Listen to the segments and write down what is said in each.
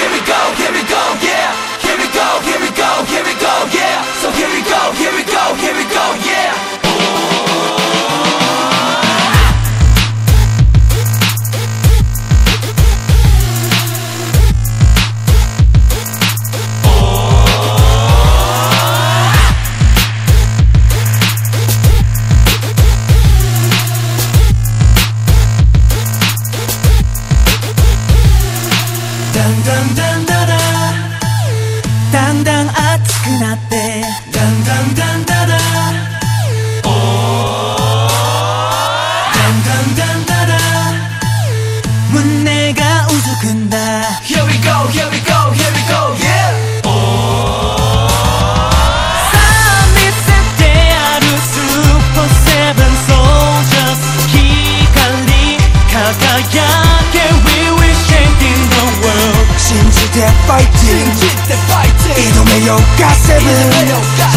here we go, here we go, yeah. なって Dun dun Fighting, fighting. 이놈의 요가 세븐.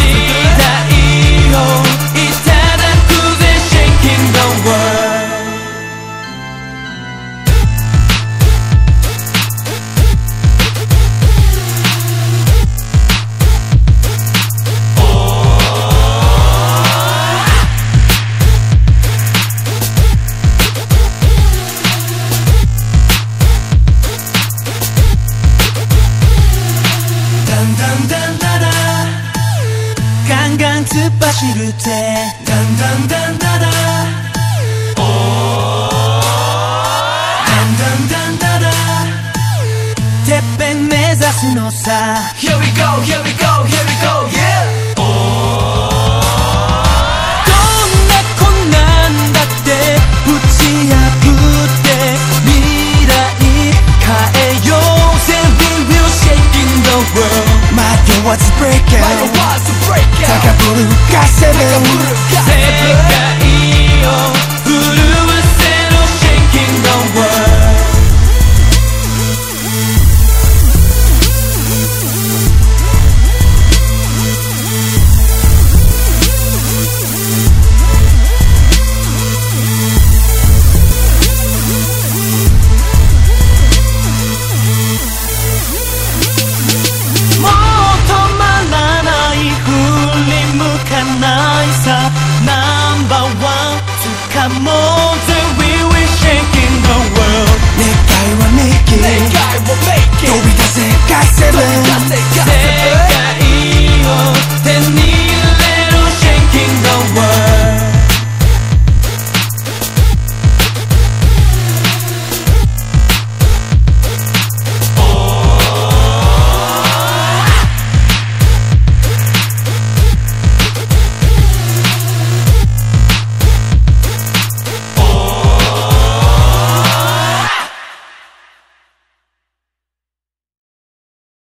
だんだんだんだんだダおーダ。ンダンダンダダ。てっぺんめざすのさ。Here we go, here we go, here we go. come on.